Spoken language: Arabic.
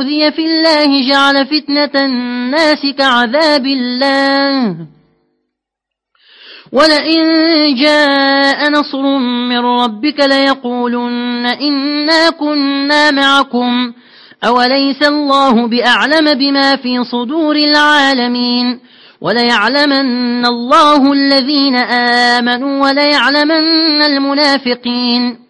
أوذي في الله جعل فتنة الناس كعذاب الله. ولئن جاء نصر من ربك ليقولن إنا كنا معكم. أوليس الله بأعلم بما في صدور العالمين. وليعلمن الله الذين آمنوا وليعلمن المنافقين.